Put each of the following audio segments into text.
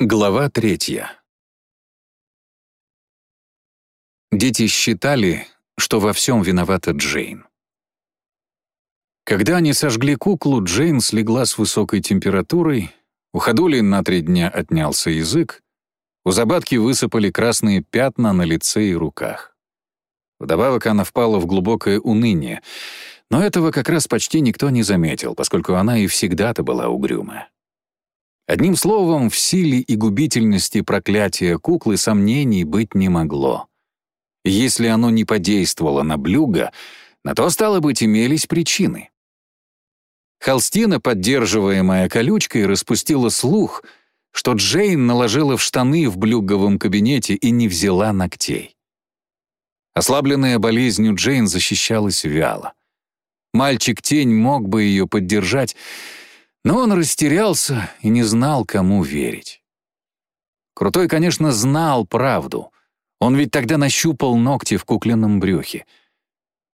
Глава третья. Дети считали, что во всем виновата Джейн. Когда они сожгли куклу, Джейн слегла с высокой температурой, у ходули на три дня отнялся язык, у Забатки высыпали красные пятна на лице и руках. Вдобавок она впала в глубокое уныние, но этого как раз почти никто не заметил, поскольку она и всегда-то была угрюмая. Одним словом, в силе и губительности проклятия куклы сомнений быть не могло. Если оно не подействовало на Блюга, на то, стало быть, имелись причины. Холстина, поддерживаемая колючкой, распустила слух, что Джейн наложила в штаны в блюговом кабинете и не взяла ногтей. Ослабленная болезнью Джейн защищалась вяло. Мальчик-тень мог бы ее поддержать, но он растерялся и не знал, кому верить. Крутой, конечно, знал правду. Он ведь тогда нащупал ногти в кукленном брюхе.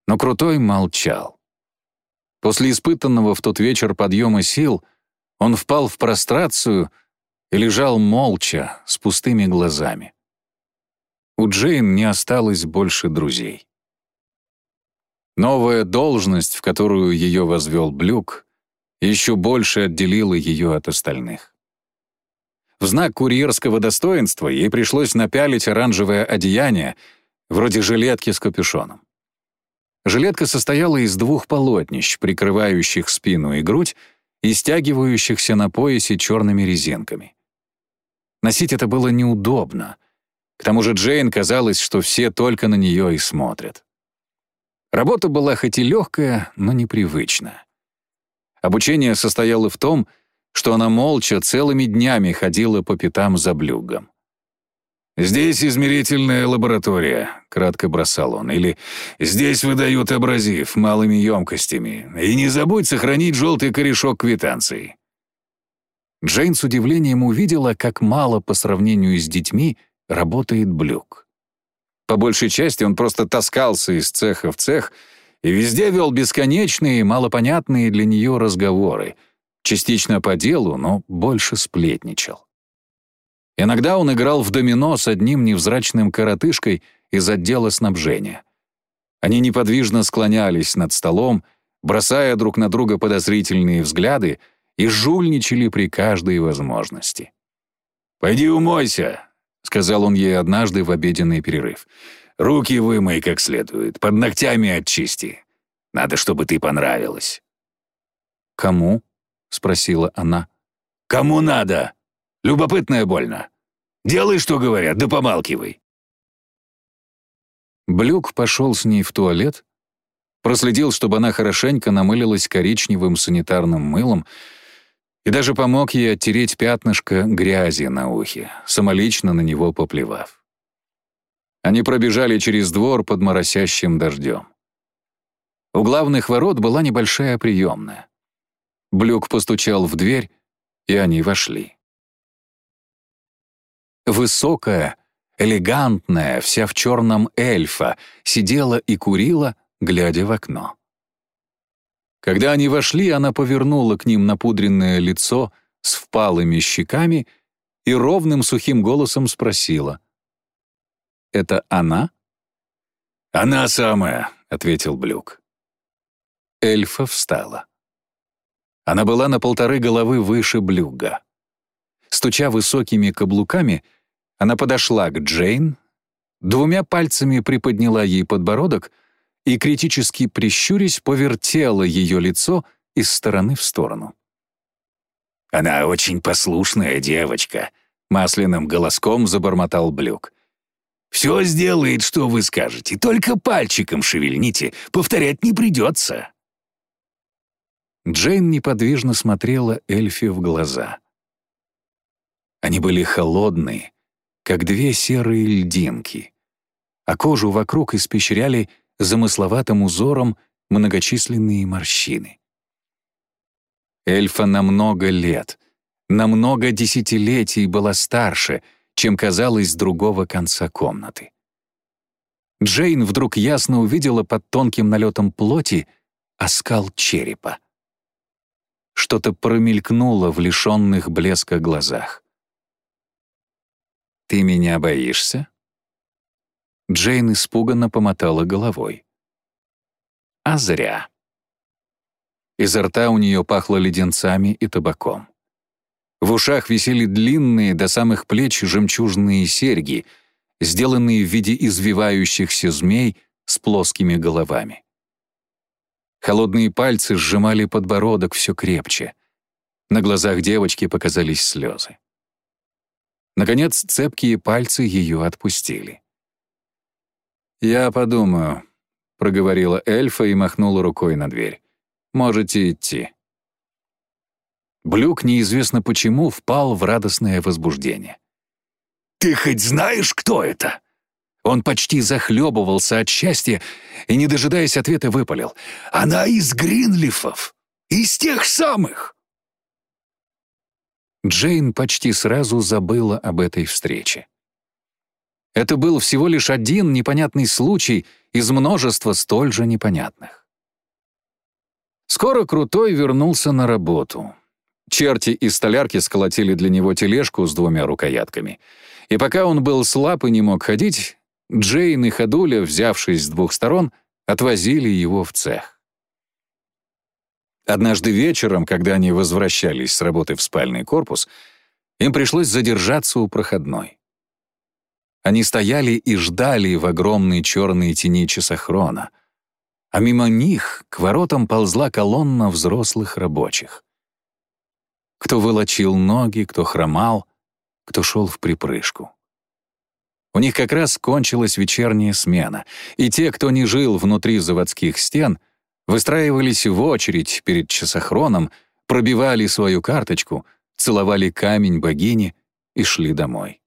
Но Крутой молчал. После испытанного в тот вечер подъема сил он впал в прострацию и лежал молча, с пустыми глазами. У Джейн не осталось больше друзей. Новая должность, в которую ее возвел Блюк, еще больше отделило ее от остальных. В знак курьерского достоинства ей пришлось напялить оранжевое одеяние, вроде жилетки с капюшоном. Жилетка состояла из двух полотнищ, прикрывающих спину и грудь и стягивающихся на поясе черными резинками. Носить это было неудобно. К тому же Джейн казалось, что все только на нее и смотрят. Работа была хоть и легкая, но непривычная. Обучение состояло в том, что она молча целыми днями ходила по пятам за блюгом. «Здесь измерительная лаборатория», — кратко бросал он, или «Здесь выдают абразив малыми емкостями, и не забудь сохранить желтый корешок квитанции». Джейн с удивлением увидела, как мало по сравнению с детьми работает блюк. По большей части он просто таскался из цеха в цех — и везде вел бесконечные, малопонятные для нее разговоры, частично по делу, но больше сплетничал. Иногда он играл в домино с одним невзрачным коротышкой из отдела снабжения. Они неподвижно склонялись над столом, бросая друг на друга подозрительные взгляды и жульничали при каждой возможности. «Пойди умойся», — сказал он ей однажды в обеденный перерыв. Руки вымой как следует, под ногтями очисти. Надо, чтобы ты понравилась». «Кому?» — спросила она. «Кому надо? Любопытное больно. Делай, что говорят, да помалкивай». Блюк пошел с ней в туалет, проследил, чтобы она хорошенько намылилась коричневым санитарным мылом и даже помог ей оттереть пятнышко грязи на ухе, самолично на него поплевав. Они пробежали через двор под моросящим дождем. У главных ворот была небольшая приемная. Блюк постучал в дверь, и они вошли. Высокая, элегантная, вся в черном эльфа, сидела и курила, глядя в окно. Когда они вошли, она повернула к ним напудренное лицо с впалыми щеками и ровным сухим голосом спросила — это она?» «Она самая», — ответил Блюк. Эльфа встала. Она была на полторы головы выше Блюга. Стуча высокими каблуками, она подошла к Джейн, двумя пальцами приподняла ей подбородок и, критически прищурясь, повертела ее лицо из стороны в сторону. «Она очень послушная девочка», — масляным голоском забормотал Блюк. Все сделает, что вы скажете, только пальчиком шевельните, повторять не придется». Джейн неподвижно смотрела Эльфи в глаза. Они были холодные, как две серые льдинки, а кожу вокруг испещряли замысловатым узором многочисленные морщины. Эльфа на много лет, на много десятилетий была старше — чем казалось с другого конца комнаты. Джейн вдруг ясно увидела под тонким налетом плоти оскал черепа. Что-то промелькнуло в лишенных блеска глазах. ты меня боишься?» Джейн испуганно помотала головой. А зря. Изо рта у нее пахло леденцами и табаком. В ушах висели длинные до самых плеч жемчужные серьги, сделанные в виде извивающихся змей с плоскими головами. Холодные пальцы сжимали подбородок все крепче. На глазах девочки показались слезы. Наконец, цепкие пальцы ее отпустили. «Я подумаю», — проговорила эльфа и махнула рукой на дверь. «Можете идти». Блюк неизвестно почему впал в радостное возбуждение. «Ты хоть знаешь, кто это?» Он почти захлебывался от счастья и, не дожидаясь ответа, выпалил. «Она из Гринлифов! Из тех самых!» Джейн почти сразу забыла об этой встрече. Это был всего лишь один непонятный случай из множества столь же непонятных. Скоро Крутой вернулся на работу. Черти и столярки сколотили для него тележку с двумя рукоятками. И пока он был слаб и не мог ходить, Джейн и Ходуля, взявшись с двух сторон, отвозили его в цех. Однажды вечером, когда они возвращались с работы в спальный корпус, им пришлось задержаться у проходной. Они стояли и ждали в огромной черной тени часохрона, а мимо них к воротам ползла колонна взрослых рабочих. Кто волочил ноги, кто хромал, кто шел в припрыжку. У них как раз кончилась вечерняя смена, и те, кто не жил внутри заводских стен — выстраивались в очередь перед часохроном, пробивали свою карточку, целовали камень богини и шли домой.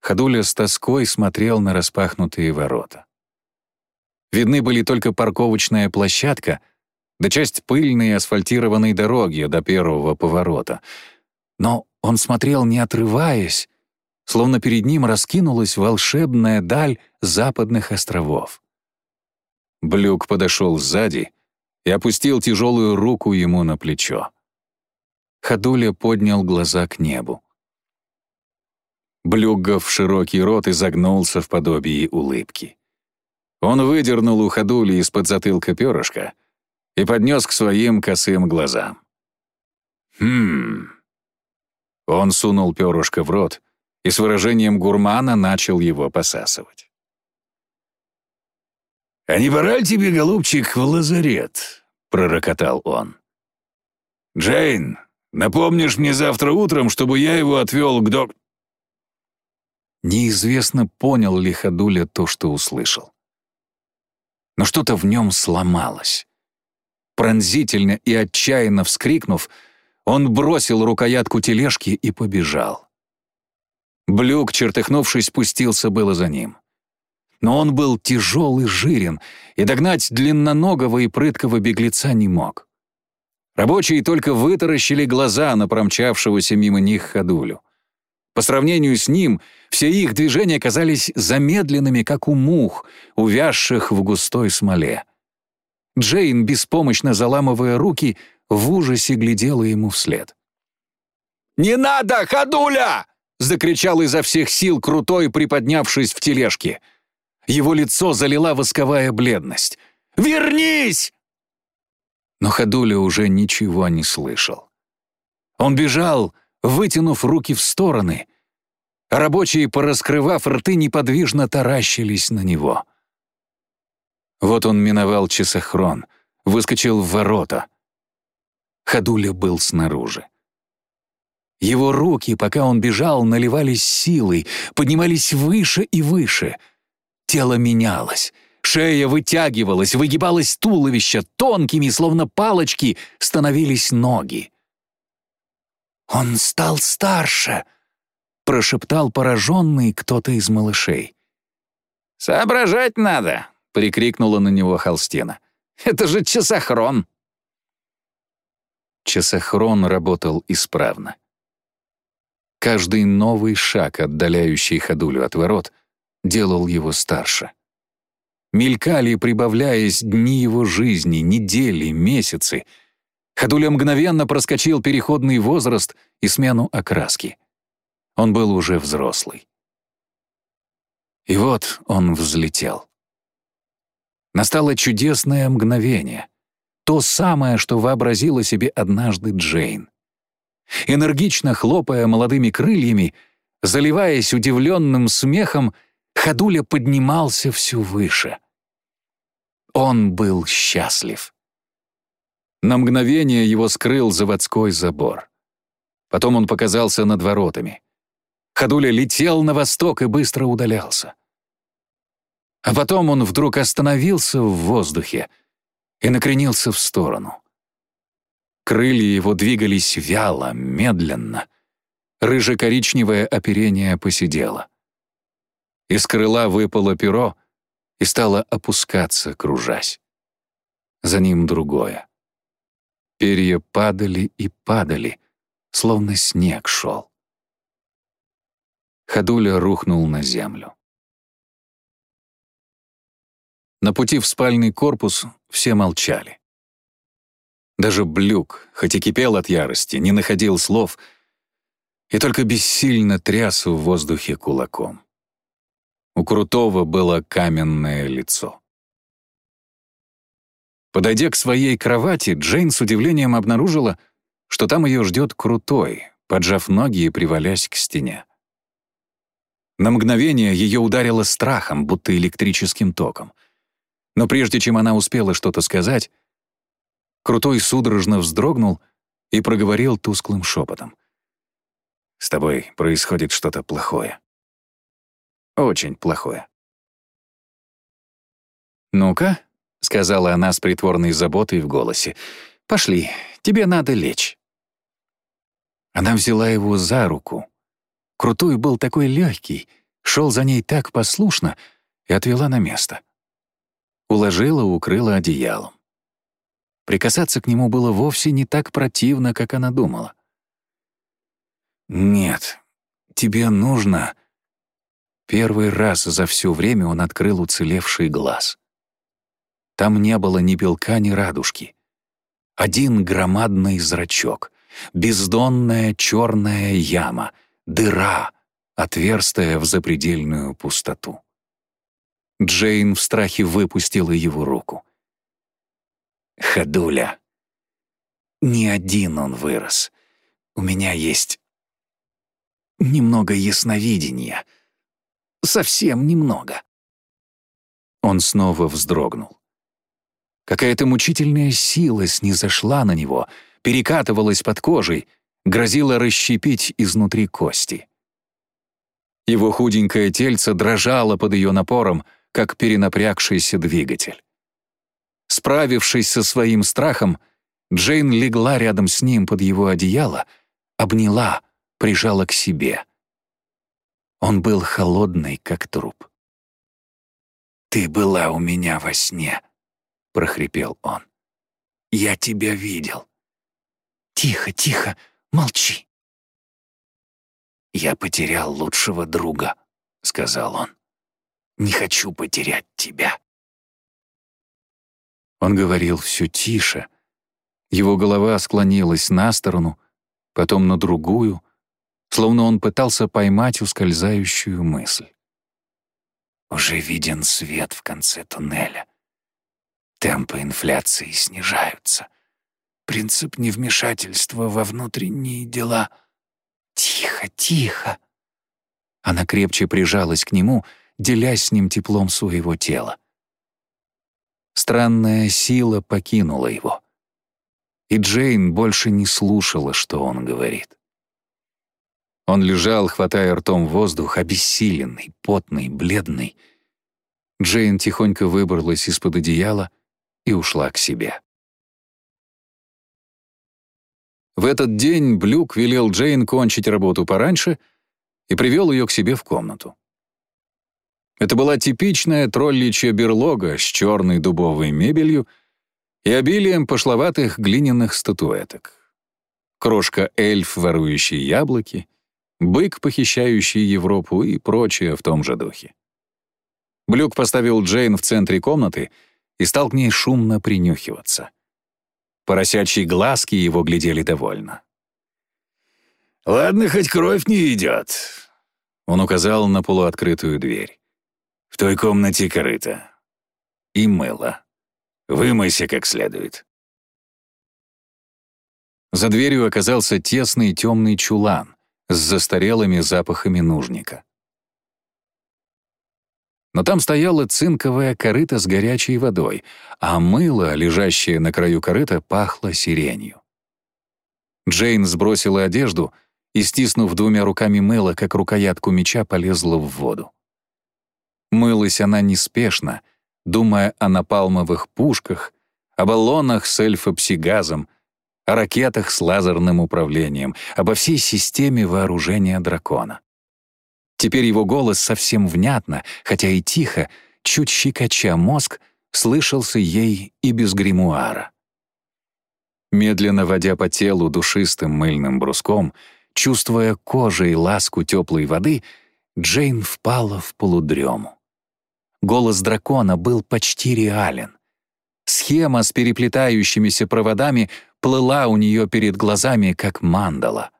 Ходуля с тоской смотрел на распахнутые ворота. Видны были только парковочная площадка да часть пыльной асфальтированной дороги до первого поворота. Но он смотрел, не отрываясь, словно перед ним раскинулась волшебная даль западных островов. Блюк подошел сзади и опустил тяжелую руку ему на плечо. Ходуля поднял глаза к небу. Блюггов широкий рот изогнулся в подобии улыбки. Он выдернул у Ходули из-под затылка перышко и поднес к своим косым глазам. «Хм...» Он сунул перышко в рот и с выражением гурмана начал его посасывать. «А не пора ли тебе, голубчик, в лазарет?» — пророкотал он. «Джейн, напомнишь мне завтра утром, чтобы я его отвел к док...» Неизвестно, понял ли Ходуля то, что услышал. Но что-то в нем сломалось. Пронзительно и отчаянно вскрикнув, он бросил рукоятку тележки и побежал. Блюк, чертыхнувшись, спустился было за ним но он был тяжел и жирен, и догнать длинноногого и прыткого беглеца не мог. Рабочие только вытаращили глаза на промчавшегося мимо них ходулю. По сравнению с ним, все их движения казались замедленными, как у мух, увязших в густой смоле. Джейн, беспомощно заламывая руки, в ужасе глядела ему вслед. «Не надо, ходуля!» — закричал изо всех сил крутой, приподнявшись в тележке — его лицо залила восковая бледность. «Вернись!» Но Ходуля уже ничего не слышал. Он бежал, вытянув руки в стороны, рабочие, пораскрывав рты, неподвижно таращились на него. Вот он миновал часохрон, выскочил в ворота. Ходуля был снаружи. Его руки, пока он бежал, наливались силой, поднимались выше и выше — Тело менялось. Шея вытягивалась, выгибалось туловище, тонкими, словно палочки, становились ноги. «Он стал старше», — прошептал пораженный кто-то из малышей. «Соображать надо», — прикрикнула на него Холстина. «Это же часохрон». Часохрон работал исправно. Каждый новый шаг, отдаляющий ходулю от ворот, делал его старше. Мелькали, прибавляясь, дни его жизни, недели, месяцы. Ходуля мгновенно проскочил переходный возраст и смену окраски. Он был уже взрослый. И вот он взлетел. Настало чудесное мгновение. То самое, что вообразила себе однажды Джейн. Энергично хлопая молодыми крыльями, заливаясь удивленным смехом, Ходуля поднимался все выше. Он был счастлив. На мгновение его скрыл заводской забор. Потом он показался над воротами. Ходуля летел на восток и быстро удалялся. А потом он вдруг остановился в воздухе и накренился в сторону. Крылья его двигались вяло, медленно. Рыже-коричневое оперение посидело. Из крыла выпало перо и стало опускаться, кружась. За ним другое. Перья падали и падали, словно снег шел. Ходуля рухнул на землю. На пути в спальный корпус все молчали. Даже Блюк, хоть и кипел от ярости, не находил слов и только бессильно тряс в воздухе кулаком. У Крутого было каменное лицо. Подойдя к своей кровати, Джейн с удивлением обнаружила, что там ее ждет Крутой, поджав ноги и привалясь к стене. На мгновение ее ударило страхом, будто электрическим током. Но прежде чем она успела что-то сказать, Крутой судорожно вздрогнул и проговорил тусклым шепотом. «С тобой происходит что-то плохое. Очень плохое». «Ну-ка», — сказала она с притворной заботой в голосе, — «пошли, тебе надо лечь». Она взяла его за руку. Крутой был такой легкий, шел за ней так послушно и отвела на место уложила, укрыла одеялом. Прикасаться к нему было вовсе не так противно, как она думала. «Нет, тебе нужно...» Первый раз за все время он открыл уцелевший глаз. Там не было ни белка, ни радужки. Один громадный зрачок, бездонная черная яма, дыра, отверстая в запредельную пустоту. Джейн в страхе выпустила его руку. «Ходуля, не один он вырос. У меня есть немного ясновидения. Совсем немного». Он снова вздрогнул. Какая-то мучительная сила снизошла на него, перекатывалась под кожей, грозила расщепить изнутри кости. Его худенькое тельце дрожало под ее напором, как перенапрягшийся двигатель. Справившись со своим страхом, Джейн легла рядом с ним под его одеяло, обняла, прижала к себе. Он был холодный, как труп. «Ты была у меня во сне», — прохрипел он. «Я тебя видел». «Тихо, тихо, молчи». «Я потерял лучшего друга», — сказал он. Не хочу потерять тебя». Он говорил все тише. Его голова склонилась на сторону, потом на другую, словно он пытался поймать ускользающую мысль. Уже виден свет в конце туннеля. Темпы инфляции снижаются. Принцип невмешательства во внутренние дела. Тихо, тихо. Она крепче прижалась к нему — делясь с ним теплом своего тела. Странная сила покинула его. И Джейн больше не слушала, что он говорит. Он лежал, хватая ртом воздух, обессиленный, потный, бледный. Джейн тихонько выбралась из-под одеяла и ушла к себе. В этот день Блюк велел Джейн кончить работу пораньше и привел ее к себе в комнату. Это была типичная тролличья берлога с черной дубовой мебелью и обилием пошловатых глиняных статуэток. Крошка-эльф, ворующий яблоки, бык, похищающий Европу и прочее в том же духе. Блюк поставил Джейн в центре комнаты и стал к ней шумно принюхиваться. Поросячьи глазки его глядели довольно. Ладно, хоть кровь не идет. Он указал на полуоткрытую дверь. В той комнате корыто. И мыло. Вымойся как следует. За дверью оказался тесный темный чулан с застарелыми запахами нужника. Но там стояла цинковая корыта с горячей водой, а мыло, лежащее на краю корыта, пахло сиренью. Джейн сбросила одежду и, стиснув двумя руками мыло, как рукоятку меча, полезла в воду. Мылась она неспешно, думая о напалмовых пушках, о баллонах с эльфопсигазом, о ракетах с лазерным управлением, обо всей системе вооружения дракона. Теперь его голос совсем внятно, хотя и тихо, чуть щекоча мозг, слышался ей и без гримуара. Медленно водя по телу душистым мыльным бруском, чувствуя кожей ласку теплой воды, Джейн впала в полудрему. Голос дракона был почти реален. Схема с переплетающимися проводами плыла у нее перед глазами, как мандала.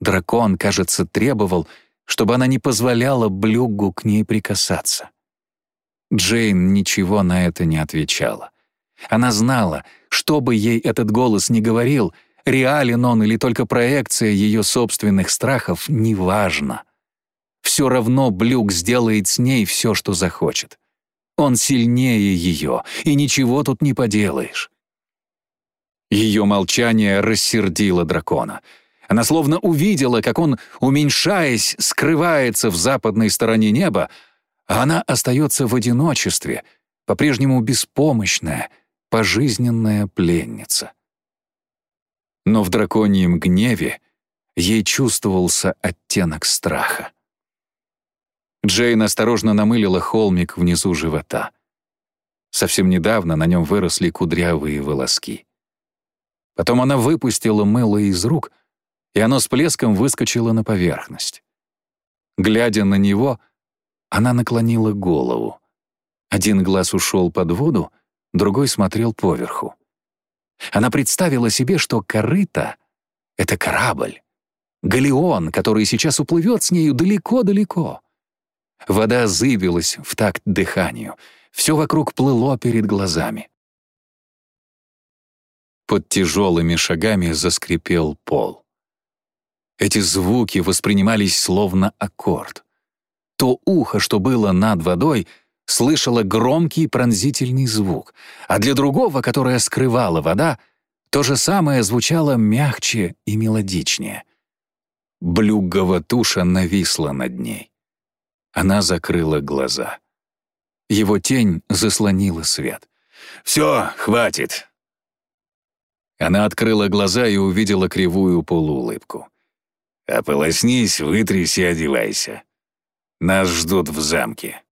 Дракон, кажется, требовал, чтобы она не позволяла Блюгу к ней прикасаться. Джейн ничего на это не отвечала. Она знала, что бы ей этот голос ни говорил, реален он или только проекция ее собственных страхов, неважно. Все равно Блюк сделает с ней все, что захочет. Он сильнее ее, и ничего тут не поделаешь. Ее молчание рассердило дракона. Она словно увидела, как он, уменьшаясь, скрывается в западной стороне неба, а она остается в одиночестве, по-прежнему беспомощная, пожизненная пленница. Но в драконьем гневе ей чувствовался оттенок страха. Джейн осторожно намылила холмик внизу живота. Совсем недавно на нем выросли кудрявые волоски. Потом она выпустила мыло из рук, и оно с плеском выскочило на поверхность. Глядя на него, она наклонила голову. Один глаз ушел под воду, другой смотрел поверху. Она представила себе, что корыто — это корабль, галеон, который сейчас уплывет с нею далеко-далеко. Вода зыбилась в такт дыханию, все вокруг плыло перед глазами. Под тяжелыми шагами заскрипел пол. Эти звуки воспринимались словно аккорд. То ухо, что было над водой, слышало громкий пронзительный звук, а для другого, которое скрывала вода, то же самое звучало мягче и мелодичнее. Блюгова туша нависла над ней. Она закрыла глаза. Его тень заслонила свет. «Все, хватит!» Она открыла глаза и увидела кривую полуулыбку. «Ополоснись, вытрись и одевайся. Нас ждут в замке».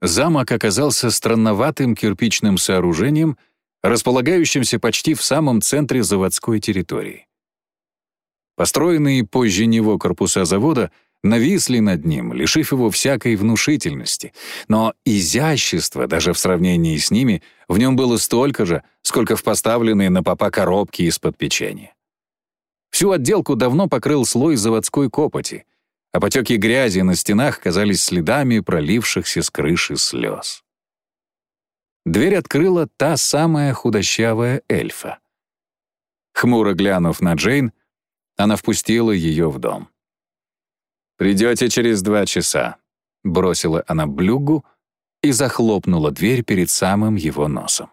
Замок оказался странноватым кирпичным сооружением, располагающимся почти в самом центре заводской территории. Построенные позже него корпуса завода — нависли над ним, лишив его всякой внушительности. Но изящество, даже в сравнении с ними, в нем было столько же, сколько в поставленные на попа коробки из-под печенья. Всю отделку давно покрыл слой заводской копоти, а потеки грязи на стенах казались следами пролившихся с крыши слез. Дверь открыла та самая худощавая эльфа. Хмуро глянув на Джейн, она впустила ее в дом. «Придете через два часа», — бросила она блюгу и захлопнула дверь перед самым его носом.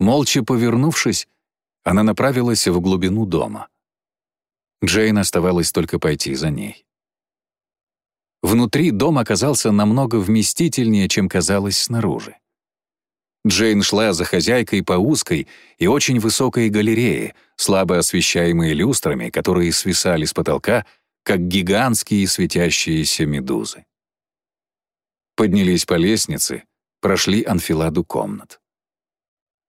Молча повернувшись, она направилась в глубину дома. Джейн оставалось только пойти за ней. Внутри дом оказался намного вместительнее, чем казалось снаружи. Джейн шла за хозяйкой по узкой и очень высокой галерее, слабо освещаемой люстрами, которые свисали с потолка, как гигантские светящиеся медузы. Поднялись по лестнице, прошли анфиладу комнат.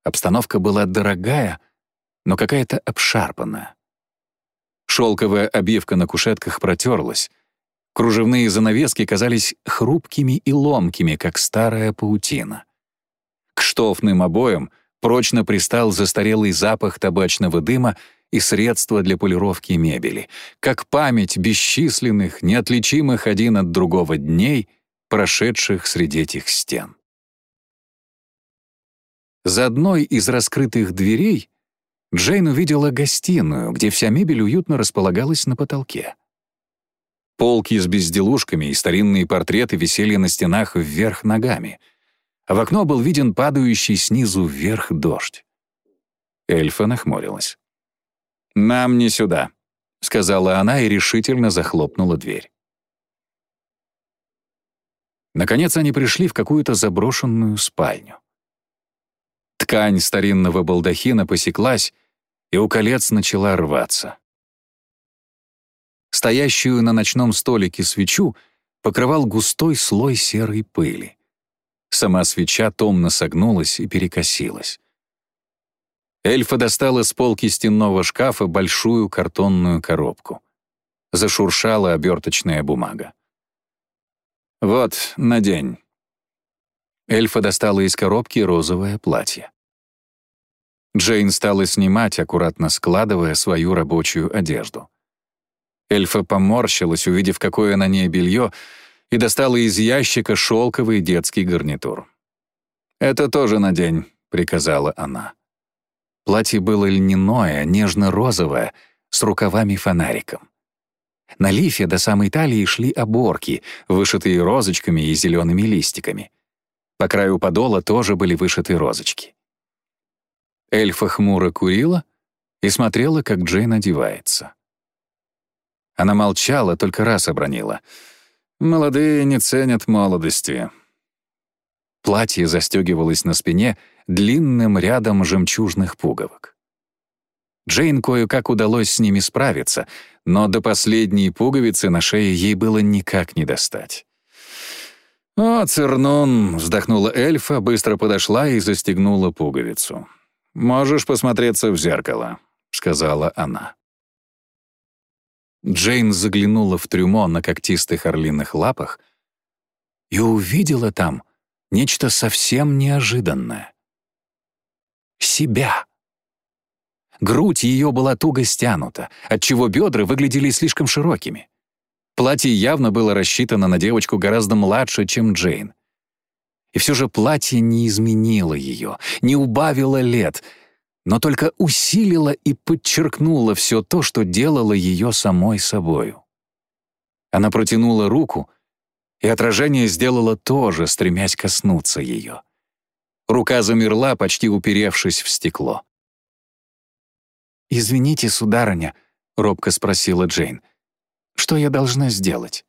Обстановка была дорогая, но какая-то обшарпанная. Шелковая обивка на кушетках протерлась, кружевные занавески казались хрупкими и ломкими, как старая паутина. Штофным обоям прочно пристал застарелый запах табачного дыма и средства для полировки мебели, как память бесчисленных, неотличимых один от другого дней, прошедших среди этих стен. За одной из раскрытых дверей Джейн увидела гостиную, где вся мебель уютно располагалась на потолке. Полки с безделушками и старинные портреты висели на стенах вверх ногами, а в окно был виден падающий снизу вверх дождь. Эльфа нахмурилась. «Нам не сюда», — сказала она и решительно захлопнула дверь. Наконец они пришли в какую-то заброшенную спальню. Ткань старинного балдахина посеклась, и у колец начала рваться. Стоящую на ночном столике свечу покрывал густой слой серой пыли. Сама свеча томно согнулась и перекосилась. Эльфа достала с полки стенного шкафа большую картонную коробку. Зашуршала оберточная бумага. «Вот, надень». Эльфа достала из коробки розовое платье. Джейн стала снимать, аккуратно складывая свою рабочую одежду. Эльфа поморщилась, увидев, какое на ней белье, и достала из ящика шелковый детский гарнитур. «Это тоже надень», — приказала она. Платье было льняное, нежно-розовое, с рукавами-фонариком. На лифе до самой талии шли оборки, вышитые розочками и зелеными листиками. По краю подола тоже были вышиты розочки. Эльфа хмуро курила и смотрела, как Джейн одевается. Она молчала, только раз обронила. «Молодые не ценят молодости». Платье застегивалось на спине длинным рядом жемчужных пуговок. Джейн кое-как удалось с ними справиться, но до последней пуговицы на шее ей было никак не достать. «О, Цернун!» — вздохнула эльфа, быстро подошла и застегнула пуговицу. «Можешь посмотреться в зеркало», — сказала она. Джейн заглянула в трюмо на когтистых орлиных лапах и увидела там нечто совсем неожиданное. Себя. Грудь ее была туго стянута, отчего бедра выглядели слишком широкими. Платье явно было рассчитано на девочку гораздо младше, чем Джейн. И все же платье не изменило ее, не убавило лет, но только усилило и подчеркнуло все то, что делало ее самой собою. Она протянула руку, и отражение сделало то же, стремясь коснуться ее. Рука замерла, почти уперевшись в стекло. «Извините, сударыня», — робко спросила Джейн, — «что я должна сделать?»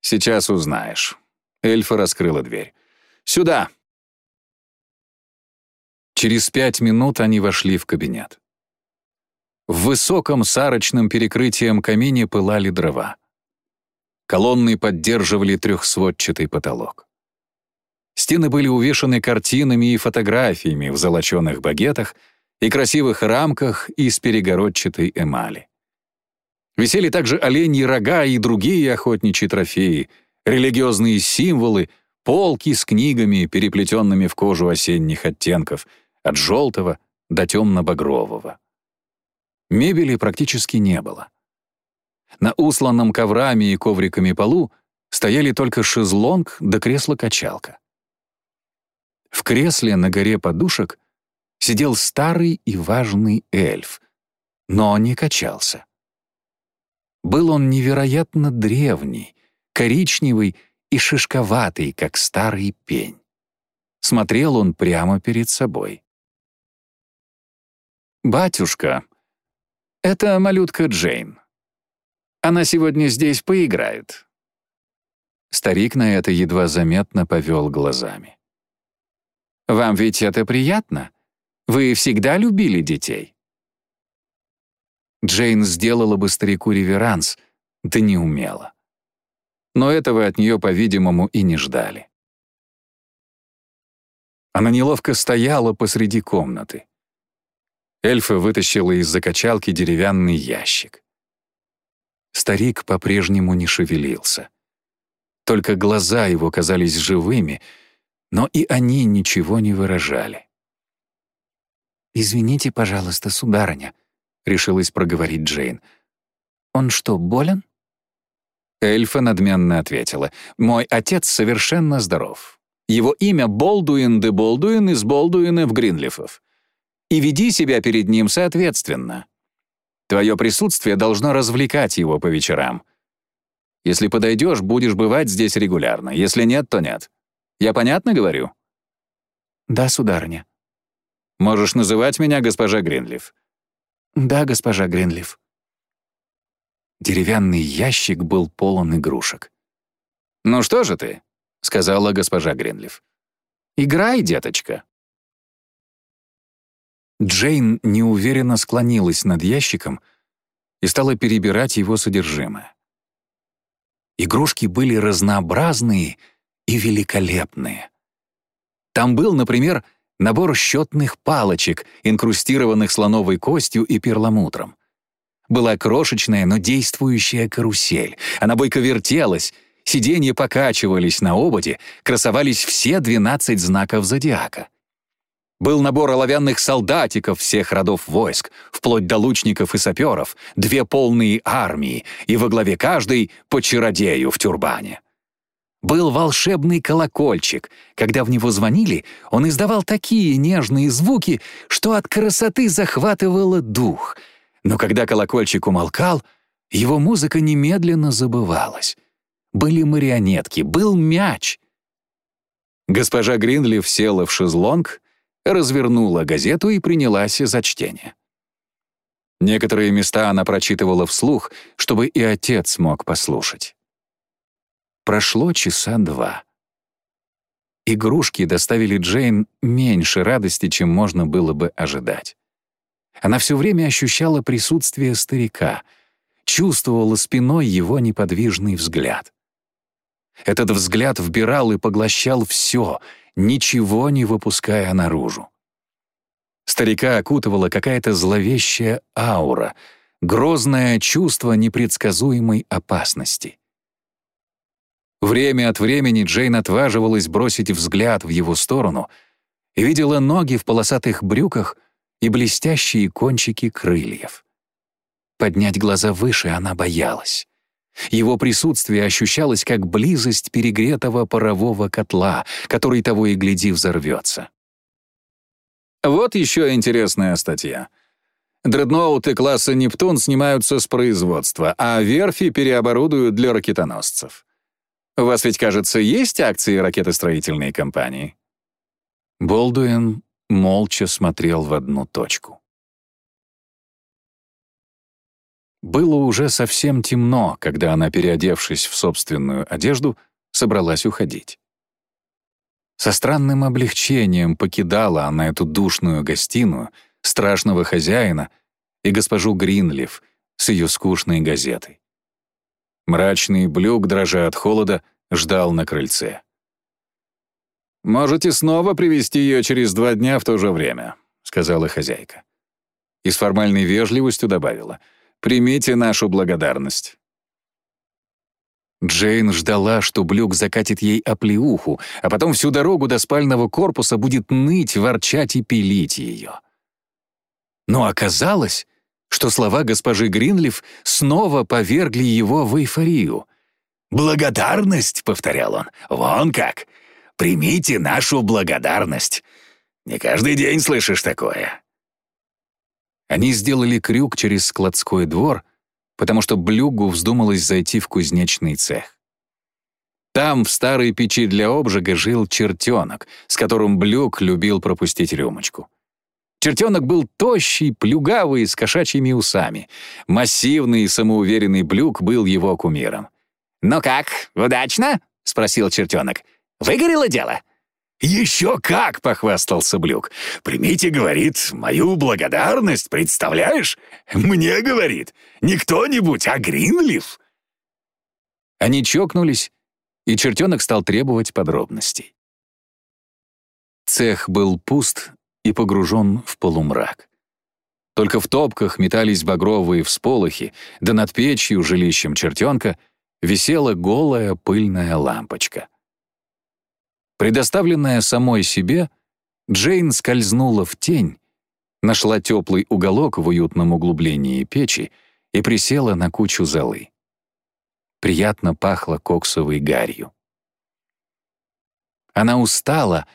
«Сейчас узнаешь». Эльфа раскрыла дверь. Сюда!» Через пять минут они вошли в кабинет. В высоком сарочном перекрытием камине пылали дрова. Колонны поддерживали трехсводчатый потолок. Стены были увешаны картинами и фотографиями в золоченых багетах и красивых рамках из перегородчатой эмали. Висели также оленьи рога и другие охотничьи трофеи, религиозные символы — полки с книгами, переплетенными в кожу осенних оттенков, от желтого до темно-багрового. Мебели практически не было. На усланном коврами и ковриками полу стояли только шезлонг да кресло-качалка. В кресле на горе подушек сидел старый и важный эльф, но не качался. Был он невероятно древний, коричневый и шишковатый, как старый пень. Смотрел он прямо перед собой. «Батюшка, это малютка Джейн. Она сегодня здесь поиграет». Старик на это едва заметно повел глазами. «Вам ведь это приятно? Вы всегда любили детей?» Джейн сделала бы старику реверанс, да не умела но этого от нее, по-видимому, и не ждали. Она неловко стояла посреди комнаты. Эльфа вытащила из закачалки деревянный ящик. Старик по-прежнему не шевелился. Только глаза его казались живыми, но и они ничего не выражали. «Извините, пожалуйста, сударыня», — решилась проговорить Джейн. «Он что, болен?» Эльфа надменно ответила. «Мой отец совершенно здоров. Его имя Болдуин де Болдуин из Болдуина в Гринлифов. И веди себя перед ним соответственно. Твое присутствие должно развлекать его по вечерам. Если подойдешь, будешь бывать здесь регулярно. Если нет, то нет. Я понятно говорю?» «Да, сударыня». «Можешь называть меня госпожа Гринлиф». «Да, госпожа Гринлиф». Деревянный ящик был полон игрушек. «Ну что же ты?» — сказала госпожа Гринлиф. «Играй, деточка». Джейн неуверенно склонилась над ящиком и стала перебирать его содержимое. Игрушки были разнообразные и великолепные. Там был, например, набор счетных палочек, инкрустированных слоновой костью и перламутром. Была крошечная, но действующая карусель. Она бойко вертелась, сиденья покачивались на ободе, красовались все 12 знаков зодиака. Был набор оловянных солдатиков всех родов войск, вплоть до лучников и саперов, две полные армии, и во главе каждой по чародею в тюрбане. Был волшебный колокольчик. Когда в него звонили, он издавал такие нежные звуки, что от красоты захватывало дух. Но когда колокольчик умолкал, его музыка немедленно забывалась. Были марионетки, был мяч. Госпожа Гринлиф села в шезлонг, развернула газету и принялась за чтение. Некоторые места она прочитывала вслух, чтобы и отец мог послушать. Прошло часа два. Игрушки доставили Джейн меньше радости, чем можно было бы ожидать. Она все время ощущала присутствие старика, чувствовала спиной его неподвижный взгляд. Этот взгляд вбирал и поглощал все, ничего не выпуская наружу. Старика окутывала какая-то зловещая аура, грозное чувство непредсказуемой опасности. Время от времени Джейн отваживалась бросить взгляд в его сторону и видела ноги в полосатых брюках и блестящие кончики крыльев. Поднять глаза выше она боялась. Его присутствие ощущалось как близость перегретого парового котла, который того и гляди взорвется. Вот еще интересная статья. Дредноуты класса «Нептун» снимаются с производства, а верфи переоборудуют для ракетоносцев. У вас ведь, кажется, есть акции ракетостроительной компании?» Болдуин молча смотрел в одну точку. Было уже совсем темно, когда она, переодевшись в собственную одежду, собралась уходить. Со странным облегчением покидала она эту душную гостиную, страшного хозяина и госпожу Гринлиф с ее скучной газетой. Мрачный блюк, дрожа от холода, ждал на крыльце. «Можете снова привести ее через два дня в то же время», — сказала хозяйка. И с формальной вежливостью добавила — Примите нашу благодарность». Джейн ждала, что Блюк закатит ей оплеуху, а потом всю дорогу до спального корпуса будет ныть, ворчать и пилить ее. Но оказалось, что слова госпожи Гринлиф снова повергли его в эйфорию. «Благодарность», — повторял он, — «вон как! Примите нашу благодарность! Не каждый день слышишь такое. Они сделали крюк через складской двор, потому что Блюгу вздумалось зайти в кузнечный цех. Там, в старой печи для обжига, жил чертенок, с которым Блюк любил пропустить рюмочку. Чертенок был тощий, плюгавый, с кошачьими усами. Массивный и самоуверенный Блюк был его кумиром. «Ну как, удачно?» — спросил чертенок. «Выгорело дело?» «Еще как!» — похвастался Блюк. «Примите, — говорит, — мою благодарность, представляешь? Мне, — говорит, — не кто-нибудь, а Гринлиф!» Они чокнулись, и чертенок стал требовать подробностей. Цех был пуст и погружен в полумрак. Только в топках метались багровые всполохи, да над печью, жилищем чертенка, висела голая пыльная лампочка. Предоставленная самой себе, Джейн скользнула в тень, Нашла теплый уголок в уютном углублении печи и присела на кучу золы. Приятно пахло коксовой гарью. Она устала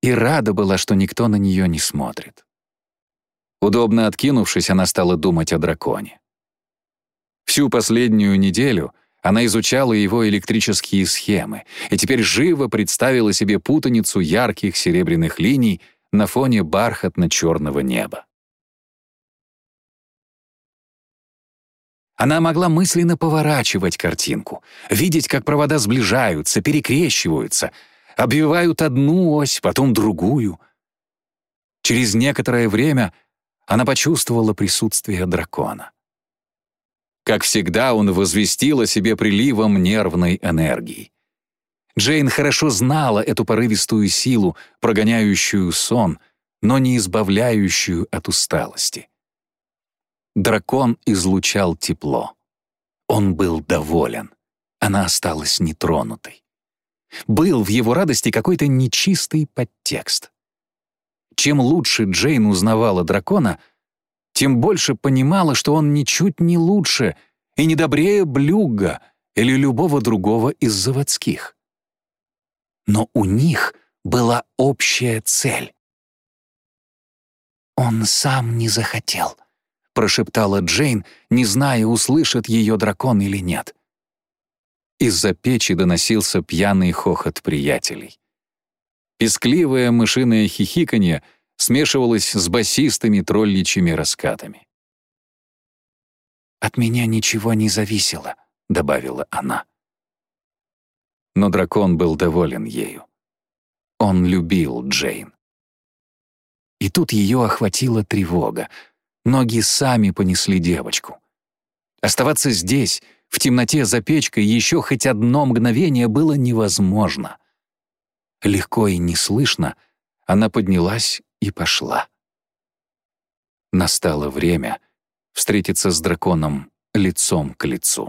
и рада была, что никто на нее не смотрит. Удобно откинувшись, она стала думать о драконе. Всю последнюю неделю она изучала его электрические схемы и теперь живо представила себе путаницу ярких серебряных линий на фоне бархатно-черного неба. Она могла мысленно поворачивать картинку, видеть, как провода сближаются, перекрещиваются, обвивают одну ось, потом другую. Через некоторое время она почувствовала присутствие дракона. Как всегда, он возвестил о себе приливом нервной энергии. Джейн хорошо знала эту порывистую силу, прогоняющую сон, но не избавляющую от усталости. Дракон излучал тепло. Он был доволен. Она осталась нетронутой. Был в его радости какой-то нечистый подтекст. Чем лучше Джейн узнавала дракона, тем больше понимала, что он ничуть не лучше и не добрее Блюга или любого другого из заводских. Но у них была общая цель. «Он сам не захотел», прошептала Джейн, не зная, услышит ее дракон или нет. Из-за печи доносился пьяный хохот приятелей. Пескливое мышиное хихиканье смешивалось с басистыми тролличьими раскатами. «От меня ничего не зависело», — добавила она. Но дракон был доволен ею. Он любил Джейн. И тут ее охватила тревога — Ноги сами понесли девочку. Оставаться здесь, в темноте за печкой, еще хоть одно мгновение было невозможно. Легко и неслышно она поднялась и пошла. Настало время встретиться с драконом лицом к лицу.